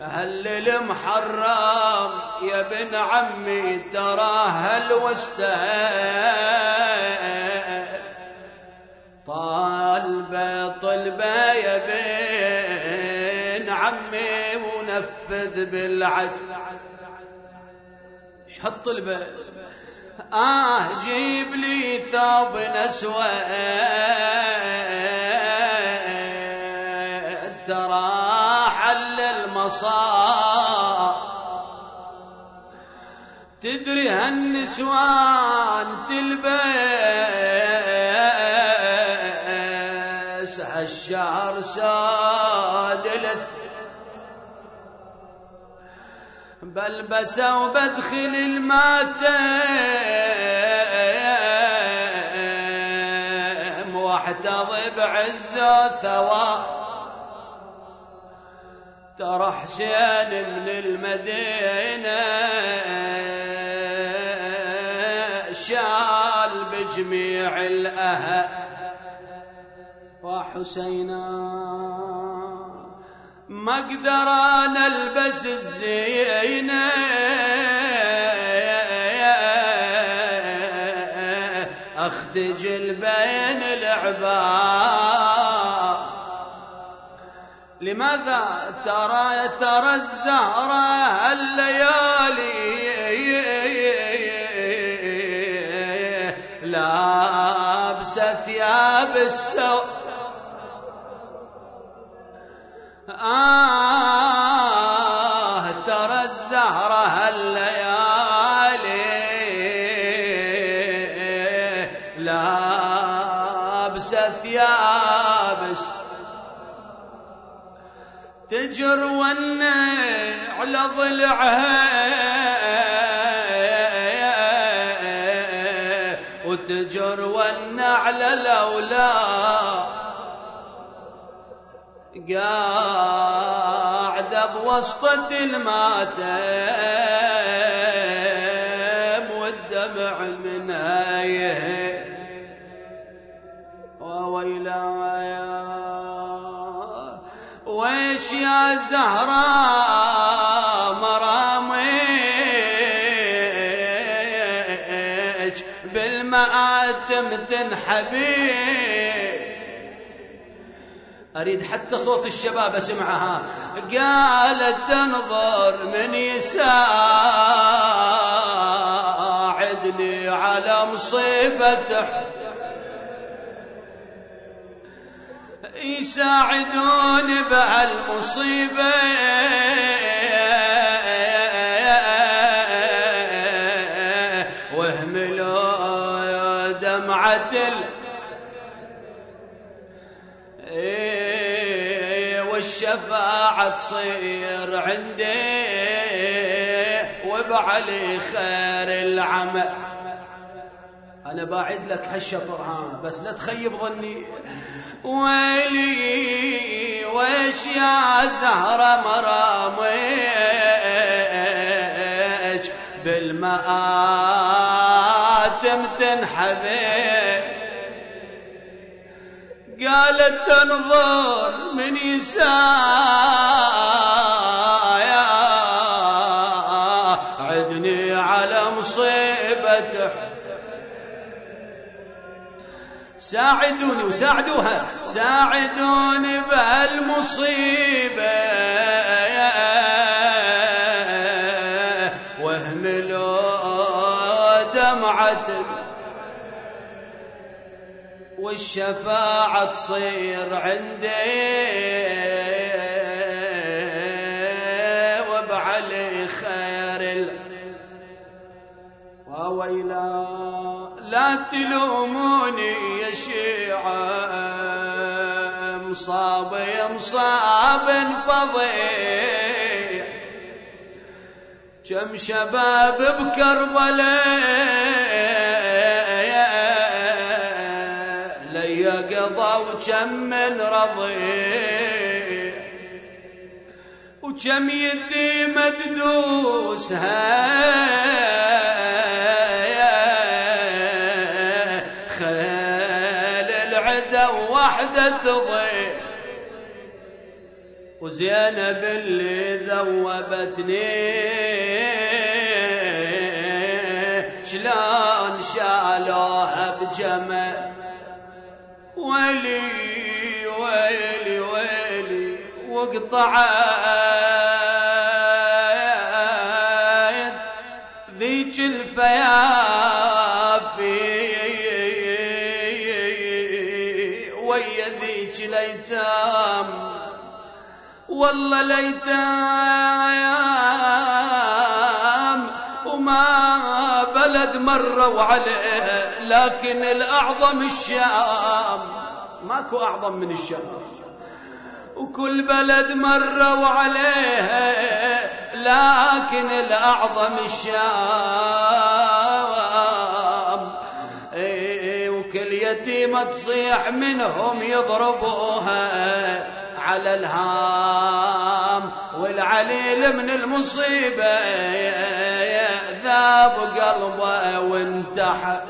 هل المحرم يا ابن عمي ترى هل طالبة طلبة يا بن عمي ونفذ بالعدل. إيش هالطلبة آه جيب لي ثوب نسوة تدري هالنسوان تلبس هالشهر سادلت. بلبسه وبدخل الماتم. واحتضب عزه ثواب ترى حسين من المدينة. شال بجميع الأهل. وحسينا ما أقدر نلبس الزينة. اختجل بين العباد لماذا ترى ترى الزهرة الليالي السو آه ترى الزهرة الليالي لابسة ثياب السو تجر والنع على ضلعها وتجر والنع على الاولاد قاعدة بوسط الماتم والدمع من هايه وويلاي ويش يا زهراء؟ بالمآتم تنحبي أريد حتى صوت الشباب أسمعها. قالت تنظر من يساعدني على مصيبته يساعدون بهالمصيبة. واهملوا دمعة والشفاعة تصير عندي وبعلي خير العمل. أنا باعد لك هالشطر ها بس لا تخيب ظني. ويلي ويش يا زهرة مراميج بالمآتم تنحبي قالت تنظر من يسايا. عدني على مصيبته. ساعدوني وساعدوها ساعدوني بهالمصيبة. واهملوا دمعة والشفاعة تصير عندي وبعلي خير وويلا لا تلوموني يا شيعة مصاب مصاب فضيع كم شباب بكربلاء لي قضوا كم من رضيع وكم يتيمة تدوسها. خيل العدا وحدة تضيع وزينب اللي ذوبتني. شلون شالوها بجمل ويلي ويلي ويلي وقطعت ذيك الفيافي. ويا ذيك الايتام والله الايتام وما بلد مروا عليه لكن الأعظم الشام. ماكو أعظم من الشام وكل بلد مروا عليه لكن الأعظم الشام. إيه، وكل يتيمه تصيح منهم يضربوها على الهام. والعليل من المصيبة ذاب قلبه وانتحى